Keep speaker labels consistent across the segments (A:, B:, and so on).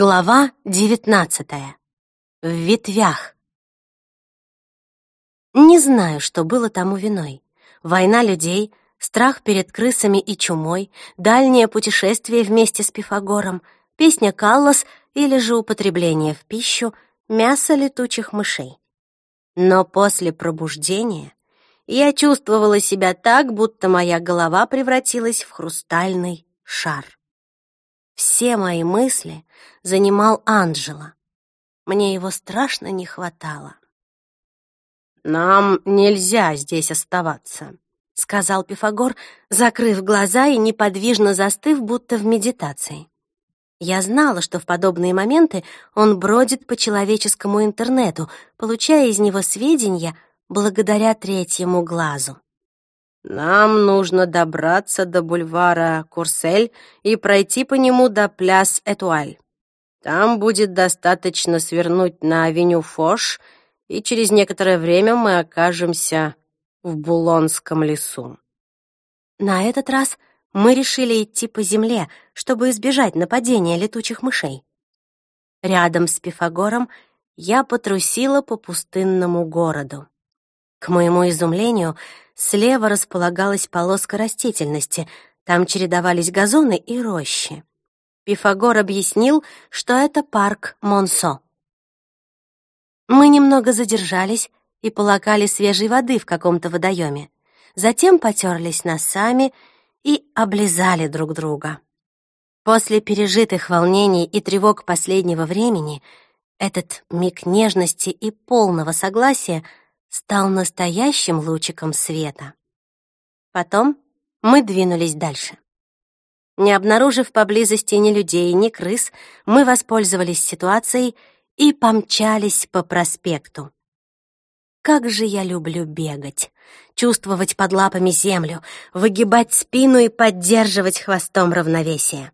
A: Глава девятнадцатая. В ветвях. Не знаю, что было тому виной. Война людей, страх перед крысами и чумой, дальнее путешествие вместе с Пифагором, песня Каллас или же употребление в пищу мяса летучих мышей. Но после пробуждения я чувствовала себя так, будто моя голова превратилась в хрустальный шар. Все мои мысли занимал Анджело. Мне его страшно не хватало.
B: «Нам нельзя здесь оставаться», — сказал Пифагор, закрыв глаза и неподвижно застыв, будто в медитации. Я знала, что в подобные моменты он бродит по человеческому интернету, получая из него сведения благодаря третьему глазу. Нам нужно добраться до бульвара Курсель и пройти по нему до пляс Этуаль. Там будет достаточно свернуть на авеню Фош, и через некоторое время мы окажемся в Булонском лесу.
A: На этот раз мы решили идти по земле, чтобы избежать нападения летучих мышей. Рядом с Пифагором я потрусила по пустынному городу. К моему изумлению, слева располагалась полоска растительности, там чередовались газоны и рощи. Пифагор объяснил, что это парк Монсо. Мы немного задержались и полакали свежей воды в каком-то водоеме. Затем потерлись носами и облизали друг друга. После пережитых волнений и тревог последнего времени этот миг нежности и полного согласия — стал настоящим лучиком света. Потом мы двинулись дальше. Не обнаружив поблизости ни людей, ни крыс, мы воспользовались ситуацией и помчались по проспекту. Как же я люблю бегать, чувствовать под лапами землю, выгибать спину и поддерживать хвостом равновесие.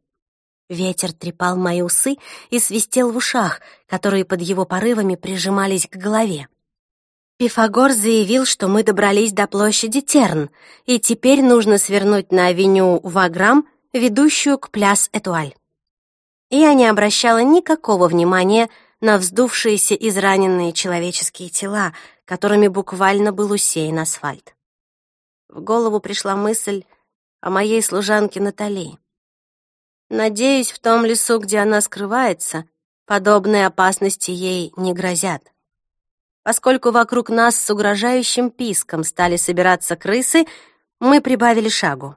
A: Ветер трепал мои усы и свистел в ушах, которые под его порывами прижимались к голове. Пифагор заявил, что мы добрались до площади Терн, и теперь нужно свернуть на авеню Ваграм, ведущую к пляс Этуаль. Я не обращала никакого внимания на вздувшиеся израненные человеческие тела, которыми буквально был усеян асфальт. В голову пришла мысль о моей служанке Натали. Надеюсь, в том лесу, где она скрывается, подобные опасности ей не грозят. Поскольку вокруг нас с угрожающим писком стали собираться крысы, мы прибавили шагу.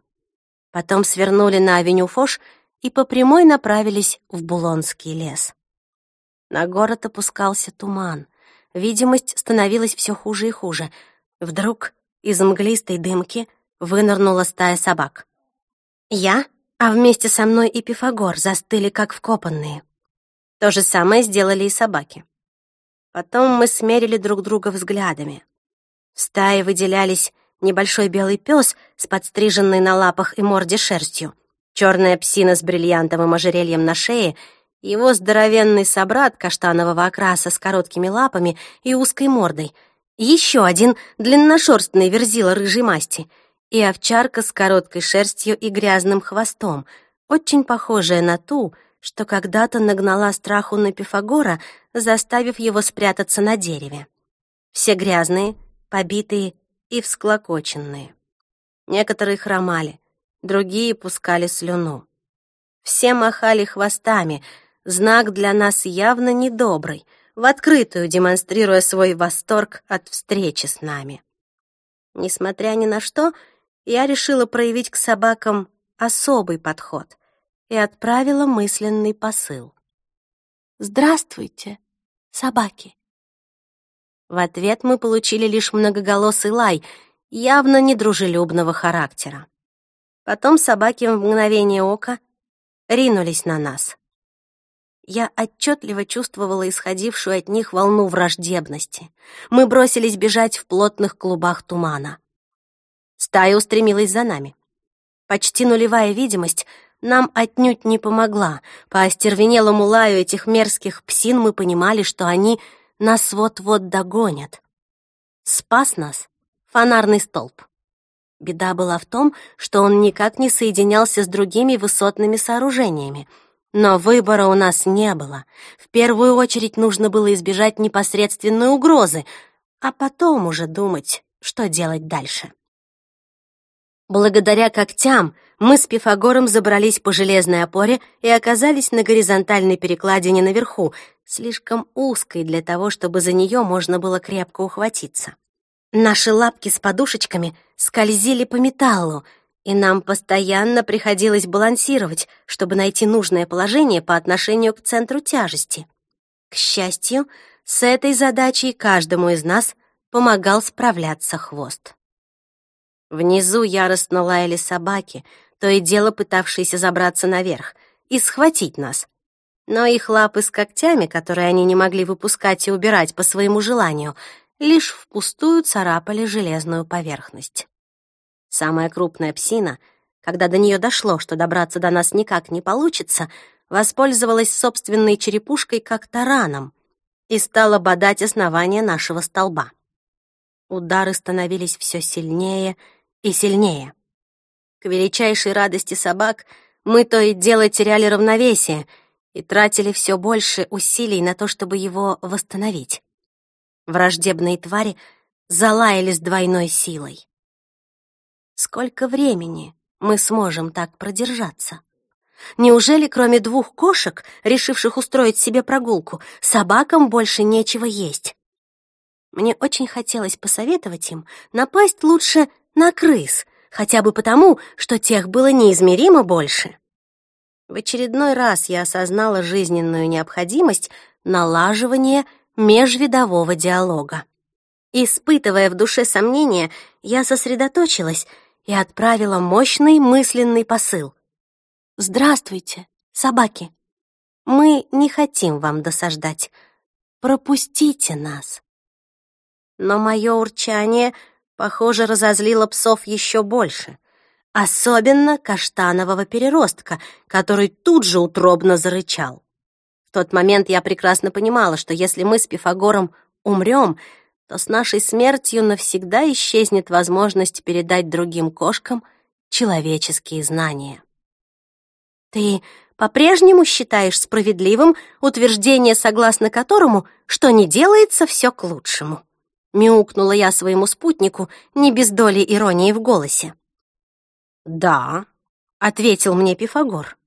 A: Потом свернули на авеню Фош и по прямой направились в Булонский лес. На город опускался туман. Видимость становилась все хуже и хуже. Вдруг из мглистой дымки вынырнула стая собак. Я, а вместе со мной и Пифагор застыли как вкопанные. То же самое сделали и собаки. Потом мы смерили друг друга взглядами. В стае выделялись небольшой белый пес с подстриженной на лапах и морде шерстью, черная псина с бриллиантовым ожерельем на шее, его здоровенный собрат каштанового окраса с короткими лапами и узкой мордой, еще один длинношерстный верзила рыжей масти и овчарка с короткой шерстью и грязным хвостом, очень похожая на ту, что когда-то нагнала страху на Пифагора, заставив его спрятаться на дереве. Все грязные, побитые и всклокоченные. Некоторые хромали, другие пускали слюну. Все махали хвостами, знак для нас явно недобрый, в открытую демонстрируя свой восторг от встречи с нами. Несмотря ни на что, я решила проявить к собакам особый подход — и отправила мысленный посыл. «Здравствуйте, собаки!» В ответ мы получили лишь многоголосый лай, явно недружелюбного характера. Потом собаки в мгновение ока ринулись на нас. Я отчетливо чувствовала исходившую от них волну враждебности. Мы бросились бежать в плотных клубах тумана. Стая устремилась за нами. Почти нулевая видимость нам отнюдь не помогла. По остервенелому лаю этих мерзких псин мы понимали, что они нас вот-вот догонят. Спас нас фонарный столб. Беда была в том, что он никак не соединялся с другими высотными сооружениями. Но выбора у нас не было. В первую очередь нужно было избежать непосредственной угрозы, а потом уже думать, что делать дальше. Благодаря когтям мы с Пифагором забрались по железной опоре и оказались на горизонтальной перекладине наверху, слишком узкой для того, чтобы за нее можно было крепко ухватиться. Наши лапки с подушечками скользили по металлу, и нам постоянно приходилось балансировать, чтобы найти нужное положение по отношению к центру тяжести. К счастью, с этой задачей каждому из нас помогал справляться хвост. Внизу яростно лаяли собаки, то и дело пытавшиеся забраться наверх и схватить нас. Но их лапы с когтями, которые они не могли выпускать и убирать по своему желанию, лишь впустую царапали железную поверхность. Самая крупная псина, когда до нее дошло, что добраться до нас никак не получится, воспользовалась собственной черепушкой как тараном и стала бодать основание нашего столба. Удары становились все сильнее и сильнее. К величайшей радости собак мы то и дело теряли равновесие и тратили все больше усилий на то, чтобы его восстановить. Враждебные твари залаяли с двойной силой. Сколько времени мы сможем так продержаться? Неужели, кроме двух кошек, решивших устроить себе прогулку, собакам больше нечего есть? Мне очень хотелось посоветовать им напасть лучше на крыс, хотя бы потому, что тех было неизмеримо больше. В очередной раз я осознала жизненную необходимость налаживания межвидового диалога. Испытывая в душе сомнения, я сосредоточилась и отправила мощный мысленный посыл. «Здравствуйте, собаки! Мы не хотим вам досаждать. Пропустите нас!» Но мое урчание, похоже, разозлило псов еще больше, особенно каштанового переростка, который тут же утробно зарычал. В тот момент я прекрасно понимала, что если мы с Пифагором умрем, то с нашей смертью навсегда исчезнет возможность передать другим кошкам человеческие знания. Ты по-прежнему считаешь справедливым утверждение, согласно которому, что не делается все к лучшему? Мяукнула я своему спутнику, не без доли иронии в голосе. «Да», — ответил мне Пифагор.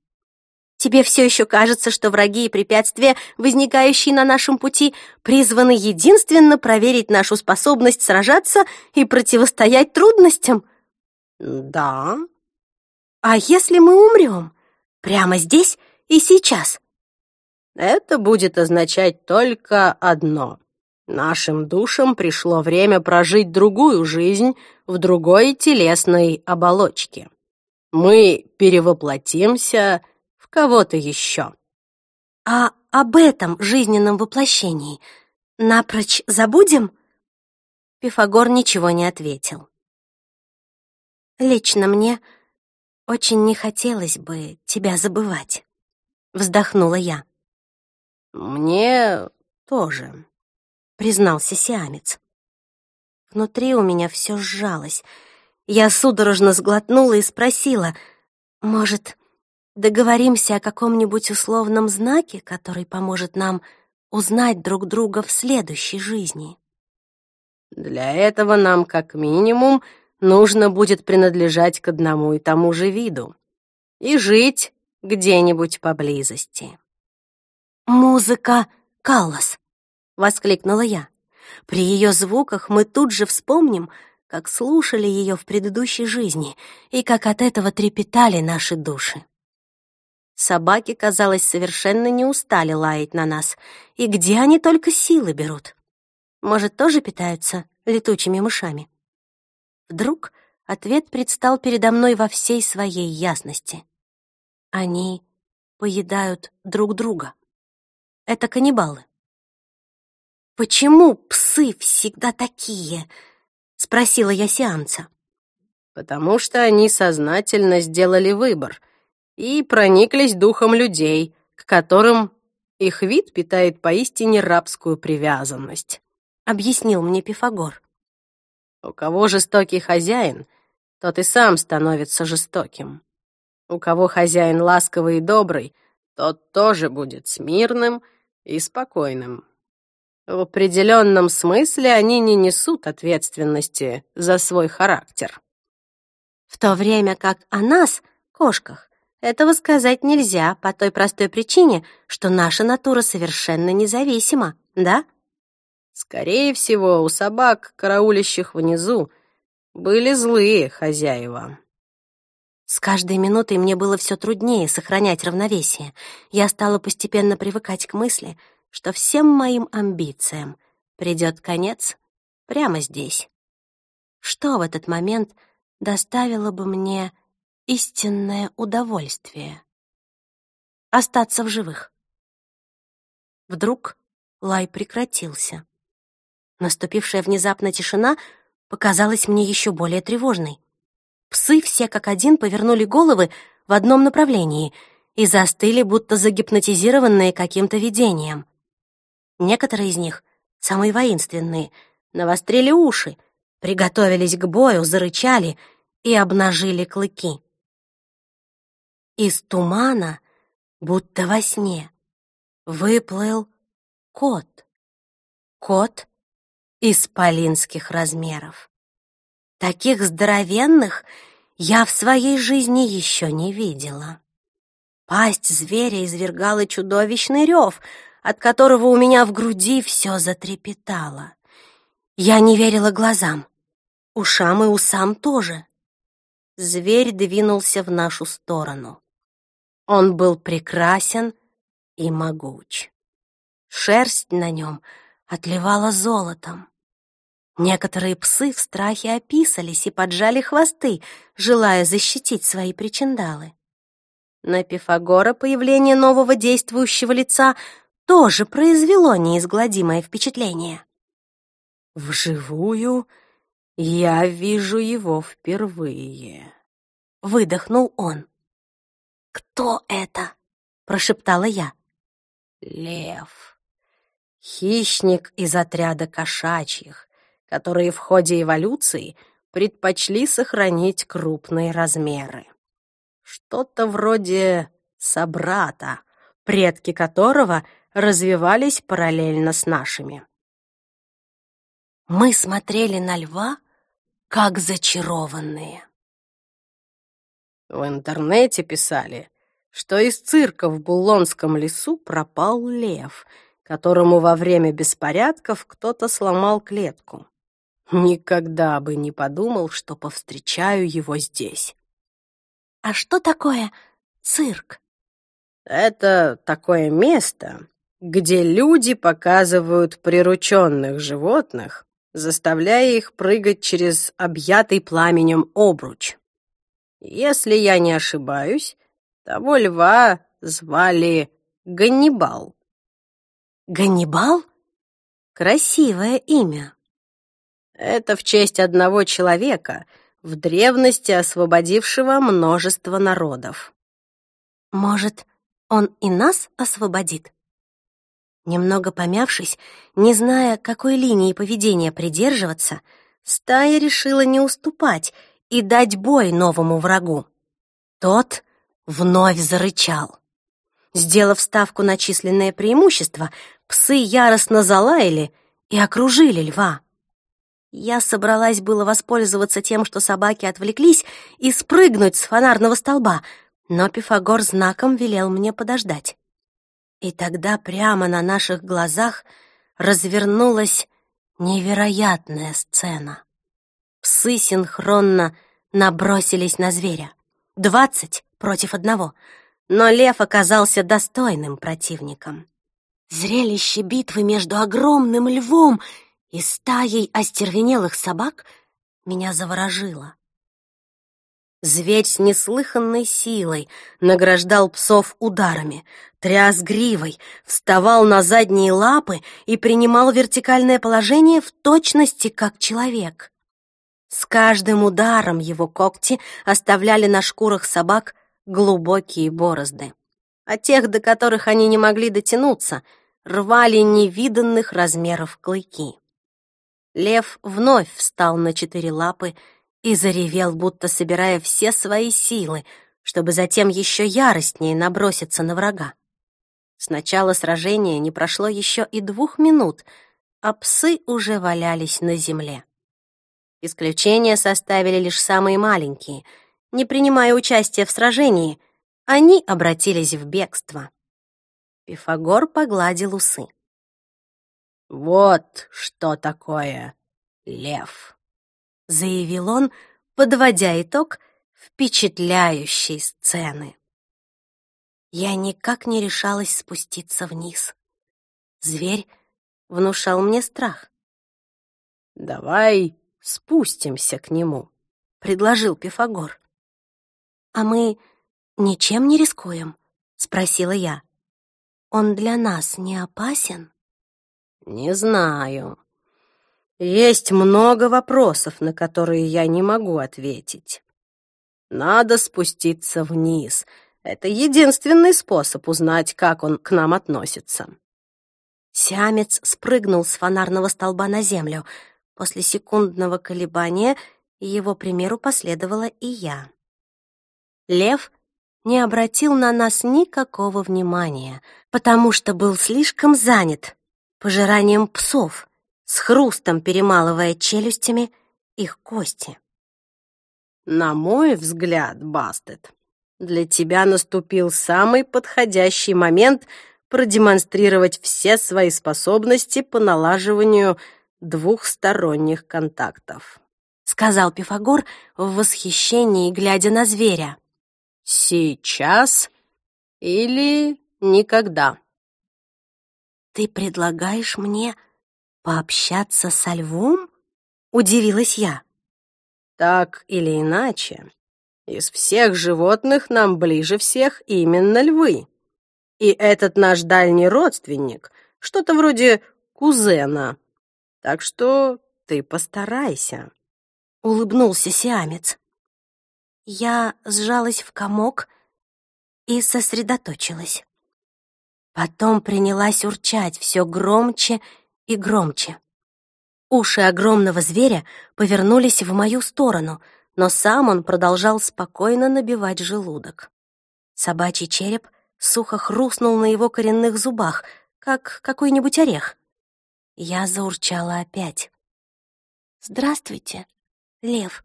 A: Тебе все еще кажется, что враги и препятствия, возникающие на нашем пути, призваны единственно проверить нашу способность сражаться и противостоять трудностям? Да. А если мы умрем? Прямо здесь и сейчас? Это будет означать только одно. Нашим душам пришло время прожить другую жизнь в другой телесной оболочке. Мы перевоплотимся кого-то еще. А об этом жизненном воплощении напрочь забудем? Пифагор ничего не ответил. Лично мне очень не хотелось бы тебя забывать, вздохнула я. Мне тоже, признался сиамец. Внутри у меня все сжалось. Я судорожно сглотнула и спросила, может, Договоримся о каком-нибудь условном знаке, который поможет нам узнать друг друга в следующей жизни. Для этого нам, как минимум, нужно будет принадлежать к одному и тому же виду и жить где-нибудь поблизости. «Музыка Каллас!» — воскликнула я. При ее звуках мы тут же вспомним, как слушали ее в предыдущей жизни и как от этого трепетали наши души. Собаки, казалось, совершенно не устали лаять на нас. И где они только силы берут? Может, тоже питаются летучими мышами? Вдруг ответ предстал передо мной во всей своей ясности. Они поедают друг друга. Это каннибалы. «Почему псы всегда такие?» — спросила я сеанса. «Потому что они сознательно сделали выбор», и прониклись духом людей, к которым их вид питает поистине рабскую привязанность», — объяснил мне Пифагор. «У кого жестокий хозяин, тот и сам становится жестоким. У кого хозяин ласковый и добрый,
C: тот тоже будет смирным и спокойным. В определенном смысле они не несут ответственности за свой характер.
A: В то время как о нас, кошках, этого сказать нельзя по той простой причине, что наша натура совершенно независима, да?
C: Скорее всего, у собак, караулящих внизу, были злые хозяева.
A: С каждой минутой мне было все труднее сохранять равновесие. Я стала постепенно привыкать к мысли, что всем моим амбициям придет конец прямо здесь. Что в этот момент доставило бы мне истинное удовольствие? Остаться в живых. Вдруг лай прекратился. Наступившая внезапно тишина показалась мне еще более тревожной. Псы все как один повернули головы в одном направлении и застыли, будто загипнотизированные каким-то видением. Некоторые из них, самые воинственные, навострили уши, приготовились к бою, зарычали и обнажили клыки. Из тумана, будто во сне, выплыл кот. Кот исполинских размеров. Таких здоровенных я в своей жизни еще не видела. Пасть зверя извергала чудовищный рев, от которого у меня в груди все затрепетало. Я не верила глазам, ушам и усам тоже. Зверь двинулся в нашу сторону. Он был прекрасен и могуч. Шерсть на нем отливала золотом. Некоторые псы в страхе описались и поджали хвосты, желая защитить свои причиндалы. На Пифагора появление нового действующего лица тоже произвело неизгладимое впечатление.
C: «Вживую я вижу его впервые», —
A: выдохнул он. «Кто это?» — прошептала я.
C: «Лев. Хищник из отряда кошачьих, которые в ходе эволюции предпочли сохранить крупные размеры. Что-то вроде собрата, предки которого развивались параллельно с нашими.
A: Мы смотрели на льва, как зачарованные.
C: В интернете писали, что из цирка в Булонском лесу пропал лев, которому во время беспорядков кто-то сломал клетку. Никогда бы не подумал, что повстречаю его здесь.
A: А что такое цирк?
C: Это такое место, где люди показывают прирученных животных, заставляя их прыгать через объятый пламенем обруч. Если я не ошибаюсь, того льва звали Ганнибал.
A: Ганнибал? Красивое имя.
C: Это в честь одного человека, в древности освободившего множество народов.
A: Может, он и нас освободит? Немного помявшись, не зная, какой линии поведения придерживаться, стая решила не уступать и дать бой новому врагу. Тот вновь зарычал. Сделав ставку на численное преимущество, псы яростно залаяли и окружили льва. Я собралась было воспользоваться тем, что собаки отвлеклись, и спрыгнуть с фонарного столба, но Пифагор знаком велел мне подождать. И тогда прямо на наших глазах развернулась невероятная сцена. Псы синхронно набросились на зверя. Двадцать против одного. Но лев оказался достойным противником. Зрелище битвы между огромным львом и стаей остервенелых собак меня заворожило. Зверь с неслыханной силой награждал псов ударами, тряс гривой, вставал на задние лапы и принимал вертикальное положение в точности как человек. С каждым ударом его когти оставляли на шкурах собак глубокие борозды. А тех, до которых они не могли дотянуться, рвали невиданных размеров клыки. Лев вновь встал на четыре лапы и заревел, будто собирая все свои силы, чтобы затем еще яростнее наброситься на врага. С начала сражения не прошло еще и двух минут, а псы уже валялись на земле. Исключение составили лишь самые маленькие. Не принимая участия в сражении, они обратились в бегство. Пифагор погладил усы.
C: «Вот что такое лев», —
A: заявил он, подводя итог впечатляющей сцены. Я никак не решалась спуститься вниз. Зверь внушал мне страх.
C: «Давай спустимся к нему», — предложил Пифагор.
A: «А мы ничем не рискуем?» — спросила я. «Он для нас не опасен?»
C: «Не знаю. Есть много вопросов, на которые я не могу ответить. Надо спуститься вниз, это единственный способ узнать, как он к нам относится.
A: Сиамец спрыгнул с фонарного столба на землю. После секундного колебания его примеру последовала и я. Лев не обратил на нас никакого внимания, потому что был слишком занят пожиранием псов, с хрустом перемалывая челюстями их кости.
C: «На мой взгляд, Бастет, для тебя наступил самый подходящий момент продемонстрировать все свои способности по налаживанию двухсторонних контактов», —
A: сказал Пифагор в восхищении, глядя на зверя.
C: «Сейчас или никогда?»
A: «Ты предлагаешь мне пообщаться со львом?» — удивилась я.
C: «Так или иначе, из всех животных нам ближе всех именно львы. И этот наш дальний родственник, что-то вроде кузена. Так что ты постарайся.
A: Улыбнулся сиамец. Я сжалась в комок и сосредоточилась. Потом принялась урчать все громче и громче. Уши огромного зверя повернулись в мою сторону — но сам он продолжал спокойно набивать желудок. Собачий череп сухо хрустнул на его коренных зубах, как какой-нибудь орех. Я заурчала опять. «Здравствуйте, Лев.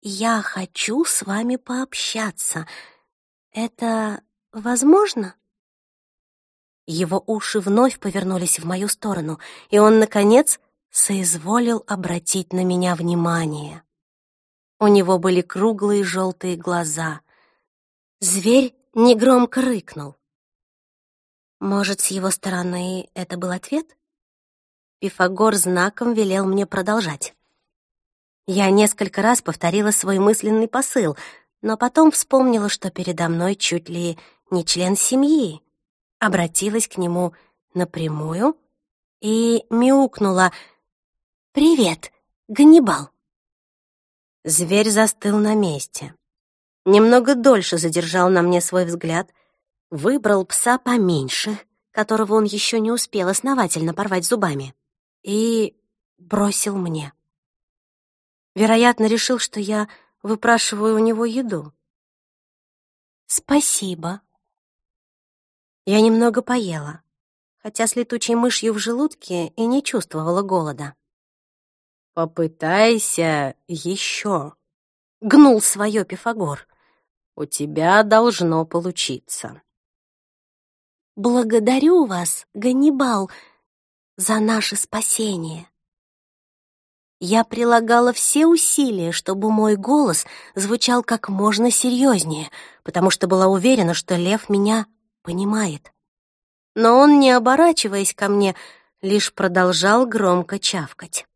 A: Я хочу с вами пообщаться. Это возможно?» Его уши вновь повернулись в мою сторону, и он, наконец, соизволил обратить на меня внимание. У него были круглые желтые глаза. Зверь негромко рыкнул. Может, с его стороны это был ответ? Пифагор знаком велел мне продолжать. Я несколько раз повторила свой мысленный посыл, но потом вспомнила, что передо мной чуть ли не член семьи. Обратилась к нему напрямую и мяукнула «Привет, Ганнибал!» Зверь застыл на месте. Немного дольше задержал на мне свой взгляд, выбрал пса поменьше, которого он еще не успел основательно порвать зубами, и бросил мне. Вероятно, решил, что я выпрашиваю у него еду. «Спасибо». Я немного поела, хотя с летучей мышью в желудке и не чувствовала голода.
C: «Попытайся еще», —
A: гнул свое Пифагор.
C: «У тебя должно получиться».
A: «Благодарю вас, Ганнибал, за наше спасение». Я прилагала все усилия, чтобы мой голос звучал как можно серьезнее, потому что была уверена, что лев меня понимает. Но он, не оборачиваясь ко мне, лишь продолжал громко чавкать.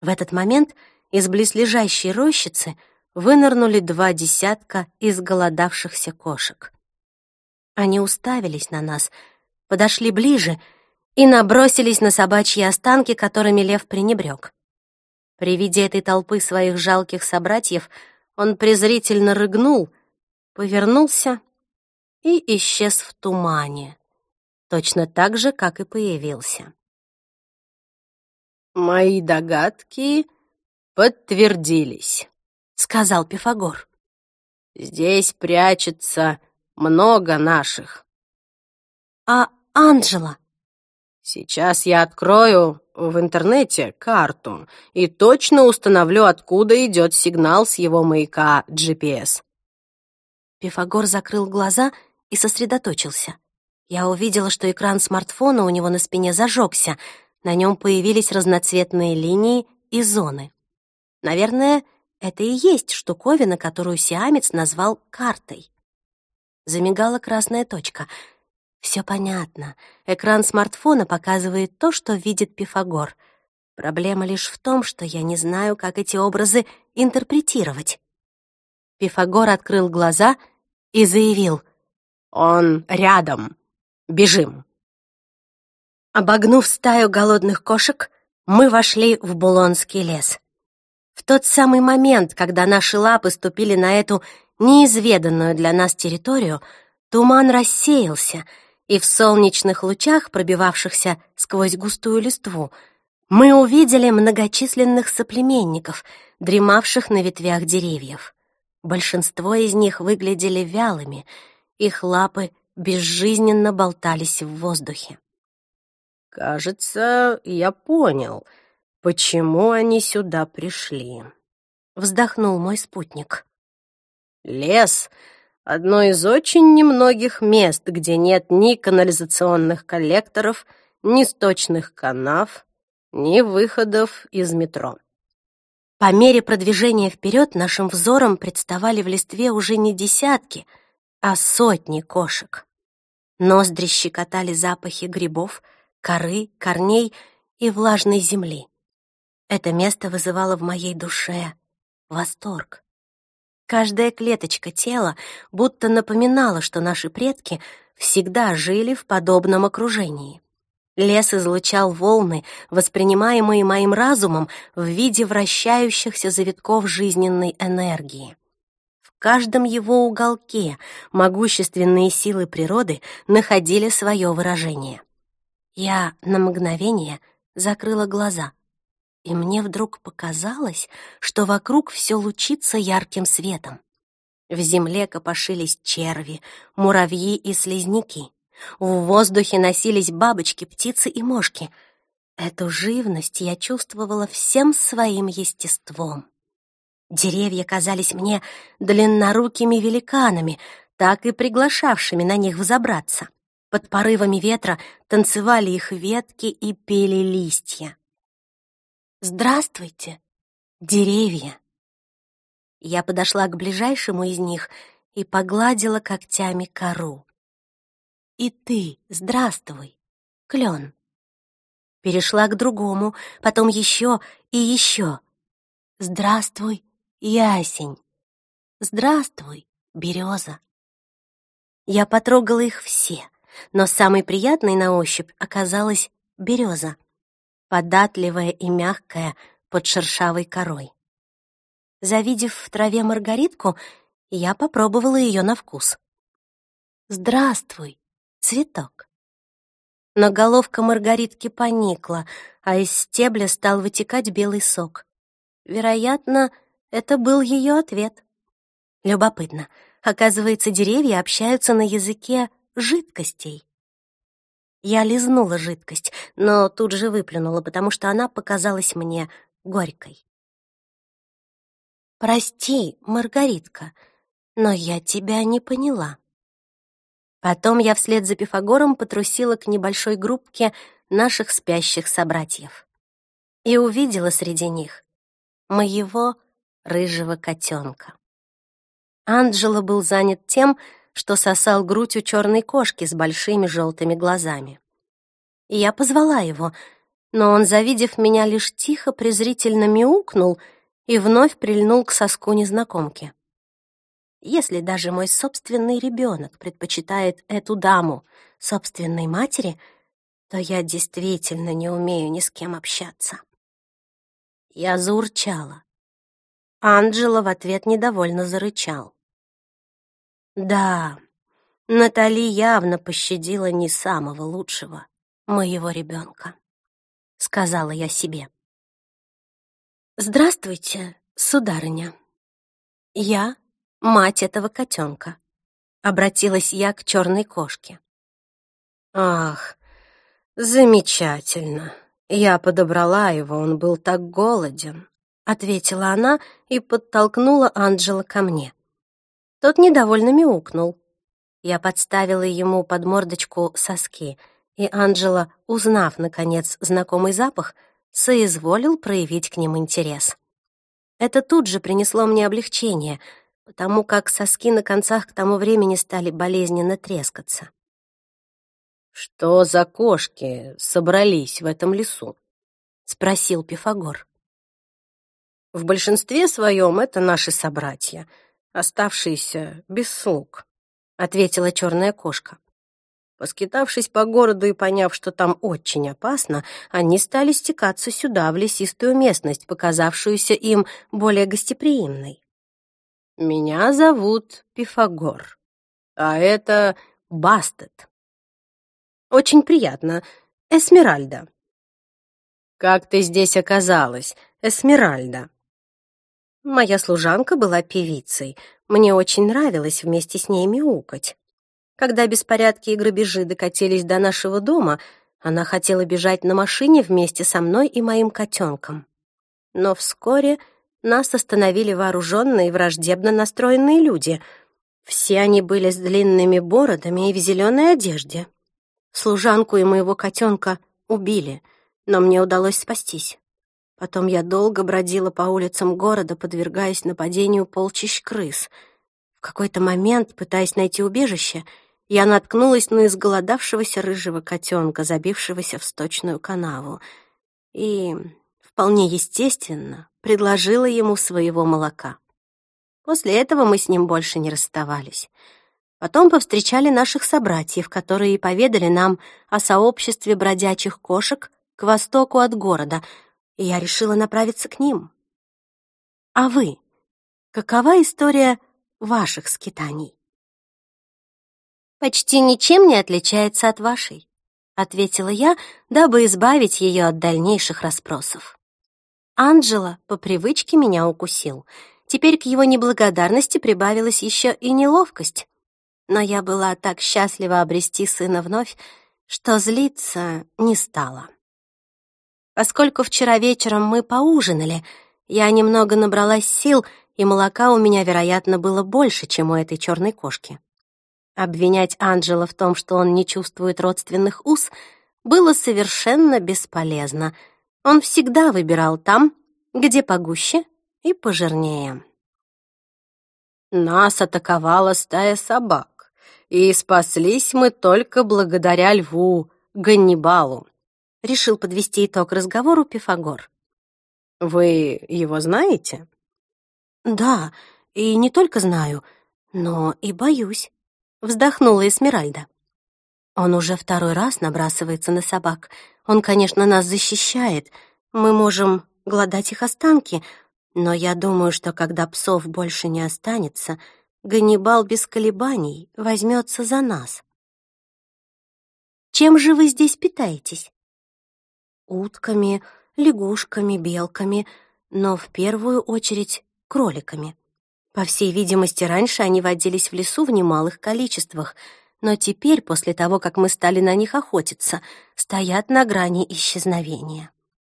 A: В этот момент из близлежащей рощицы вынырнули два десятка изголодавшихся кошек. Они уставились на нас, подошли ближе и набросились на собачьи останки, которыми лев пренебрег. При виде этой толпы своих жалких собратьев он презрительно рыгнул, повернулся и исчез в тумане, точно так же, как и появился.
C: «Мои догадки подтвердились», — сказал Пифагор. «Здесь прячется много наших.
B: А Анджела?
C: Сейчас я открою в интернете карту и точно установлю, откуда идет сигнал с его маяка GPS.
B: Пифагор закрыл глаза и сосредоточился. Я увидела, что экран смартфона у него на спине зажегся, на нем появились разноцветные линии и зоны. Наверное, это и есть штуковина, которую сиамец назвал картой. Замигала красная точка — все понятно. Экран смартфона показывает то, что видит Пифагор. Проблема лишь в том, что я не знаю, как эти образы интерпретировать. Пифагор открыл глаза и заявил.
C: «Он рядом. Бежим».
B: Обогнув стаю голодных кошек, мы вошли в Булонский лес. В тот самый момент, когда наши лапы ступили на эту неизведанную для нас территорию, туман рассеялся — и в солнечных лучах, пробивавшихся сквозь густую листву, мы увидели многочисленных соплеменников, дремавших на ветвях деревьев. Большинство из них выглядели вялыми, их лапы безжизненно болтались в воздухе.
C: «Кажется, я понял, почему они сюда пришли», — вздохнул мой спутник. «Лес Одно из очень немногих мест, где нет ни канализационных коллекторов, ни сточных канав, ни выходов из метро.
B: По мере продвижения вперед нашим взором представали в листве уже не десятки, а сотни кошек. Ноздри щекотали запахи грибов, коры, корней и влажной земли. Это место вызывало в моей душе восторг. Каждая клеточка тела будто напоминала, что наши предки всегда жили в подобном окружении. Лес излучал волны, воспринимаемые моим разумом в виде вращающихся завитков жизненной энергии. Каждом его уголке могущественные силы природы находили свое выражение. Я на мгновение закрыла глаза — и мне вдруг показалось, что вокруг все лучится ярким светом. В земле копошились черви, муравьи и слизняки. В воздухе носились бабочки, птицы и мошки. Эту живность я чувствовала всем своим естеством. Деревья казались мне длиннорукими великанами, так и приглашавшими на них взобраться. Под порывами ветра танцевали их ветки и пели листья. «Здравствуйте, деревья!» Я подошла к ближайшему из них и погладила когтями кору. «И ты, здравствуй, клен!» Перешла к другому, потом еще и еще. «Здравствуй, ясень!» «Здравствуй, береза!» Я потрогала их все, но самой приятной на ощупь оказалась береза податливая и мягкая под шершавой корой. Завидев в траве маргаритку, я попробовала ее на вкус. «Здравствуй, цветок!» Но головка маргаритки поникла, а из стебля стал вытекать белый сок. Вероятно, это был ее ответ. Любопытно. Оказывается, деревья общаются на языке жидкостей. Я лизнула жидкость, но тут же выплюнула, потому что она показалась мне горькой. «Прости, Маргаритка, но я тебя не поняла». Потом я вслед за Пифагором потрусила к небольшой группке наших спящих собратьев и увидела среди них моего рыжего котенка. Анджело был занят тем, что сосал грудь у черной кошки с большими желтыми глазами. И я позвала его, но он, завидев меня, лишь тихо презрительно мяукнул и вновь прильнул к соску незнакомки. Если даже мой собственный ребенок предпочитает эту даму собственной матери, то я действительно не умею ни с кем общаться. Я заурчала. Анджела в ответ недовольно зарычал. Да, Натали явно пощадила не самого лучшего моего ребенка, сказала я себе. Здравствуйте, сударыня. Я мать этого котенка. Обратилась я к черной кошке.
C: Ах, замечательно. Я подобрала его, он был так голоден, ответила она и подтолкнула Анджела ко мне. Тот недовольно мяукнул. Я подставила ему под мордочку соски, и Анджела, узнав, наконец, знакомый запах, соизволил проявить к ним интерес. Это тут же принесло мне облегчение, потому как соски на концах к тому времени стали болезненно трескаться. «Что за кошки собрались в этом лесу?» — спросил Пифагор. «В большинстве своем это наши собратья, оставшиеся без слуг», — ответила черная кошка. Поскитавшись по городу и поняв, что там очень опасно, они стали стекаться сюда, в лесистую местность, показавшуюся им более гостеприимной. «Меня зовут Пифагор, а это Бастет», очень приятно. Эсмеральда». «Как ты здесь оказалась, Эсмеральда?» Моя служанка была певицей. Мне очень нравилось вместе с ней мяукать. Когда беспорядки и грабежи докатились до нашего дома, она хотела бежать на машине вместе со мной и моим котенком. Но вскоре нас остановили вооруженные и враждебно настроенные люди. Все они были с длинными бородами и в зеленой одежде. Служанку и моего котенка убили, но мне удалось спастись. Потом я долго бродила по улицам города, подвергаясь нападению полчищ крыс. В какой-то момент, пытаясь найти убежище, я наткнулась на изголодавшегося рыжего котенка, забившегося в сточную канаву, и, вполне естественно, предложила ему своего молока. После этого мы с ним больше не расставались. Потом повстречали наших собратьев, которые поведали нам о сообществе бродячих кошек к востоку от города, и я решила направиться к ним. А вы? Какова история ваших скитаний? Почти ничем не отличается от вашей, ответила я, дабы избавить ее от дальнейших расспросов. Анджела по привычке меня укусил. Теперь к его неблагодарности прибавилась еще и неловкость но я была так счастлива обрести сына вновь, что злиться не стала. Поскольку вчера вечером мы поужинали, я немного набралась сил, и молока у меня, вероятно, было больше, чем у этой черной кошки. Обвинять Анджела в том, что он не чувствует родственных уз, было совершенно бесполезно. Он всегда выбирал там, где погуще и пожирнее. Нас атаковала стая собак. И спаслись мы только благодаря льву, Ганнибалу. Решил подвести итог разговору Пифагор. Вы его знаете? Да, и не только знаю, но и боюсь. Вздохнула Эсмеральда. Он уже второй раз набрасывается на собак. Он, конечно, нас защищает. Мы можем гладать их останки, но я думаю, что когда псов больше не останется, Ганнибал без колебаний возьмется за нас. Чем же вы здесь питаетесь? Утками, лягушками, белками, но в первую очередь кроликами. По всей видимости, раньше они водились в лесу в немалых количествах, но теперь, после того, как мы стали на них охотиться, стоят на грани исчезновения.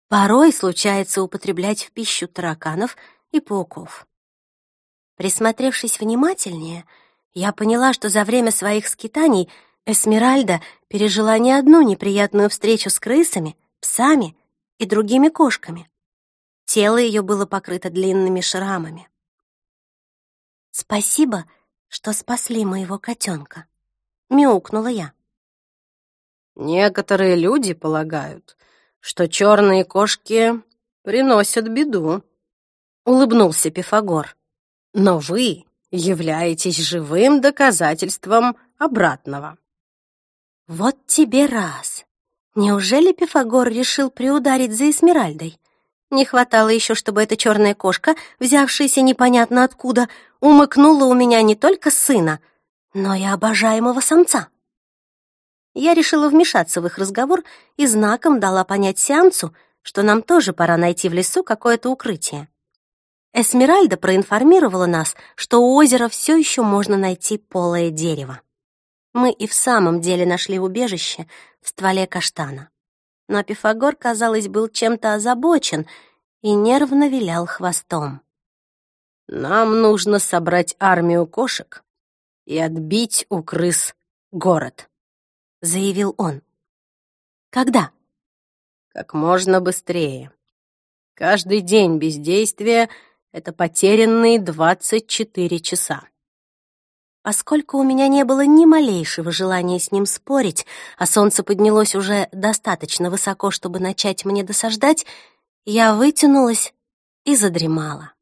C: Порой случается употреблять в пищу тараканов и пауков. Присмотревшись внимательнее, я поняла, что за время своих скитаний Эсмеральда пережила не одну неприятную встречу с крысами, псами и другими кошками. Тело ее было покрыто длинными шрамами. «Спасибо, что спасли моего котенка», — мяукнула я. «Некоторые люди полагают, что черные кошки приносят беду», — улыбнулся Пифагор. Но вы являетесь живым доказательством обратного.
B: Вот тебе раз. Неужели Пифагор решил приударить за Эсмеральдой? Не хватало еще, чтобы эта черная кошка, взявшаяся непонятно откуда, умыкнула у меня не только сына, но и обожаемого самца. Я решила вмешаться в их разговор и знаком дала понять сеансу, что нам тоже пора найти в лесу какое-то укрытие. Эсмеральда проинформировала нас, что у озера все еще можно найти полое дерево. Мы и в самом деле нашли убежище в стволе каштана. Но Пифагор, казалось, был чем-то озабочен и нервно вилял хвостом.
C: «Нам нужно собрать армию кошек и отбить у крыс город», — заявил он.
B: «Когда?»
C: «Как можно быстрее. Каждый день бездействия — это потерянные 24 часа.
B: Поскольку у меня не было ни малейшего желания с ним спорить, а солнце поднялось уже достаточно высоко, чтобы начать мне досаждать, я вытянулась и задремала.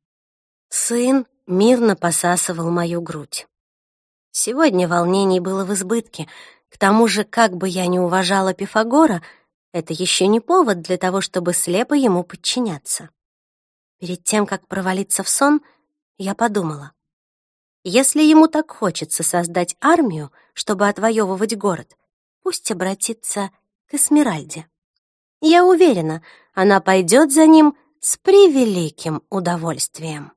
B: Сын мирно посасывал мою грудь. Сегодня волнений было в избытке. К тому же, как бы я ни уважала Пифагора — это еще не повод для того, чтобы слепо ему подчиняться. Перед тем, как провалиться в сон, я подумала. Если ему так хочется создать армию, чтобы отвоевывать город, пусть обратится к Эсмеральде. Я уверена, она пойдет за ним с превеликим удовольствием.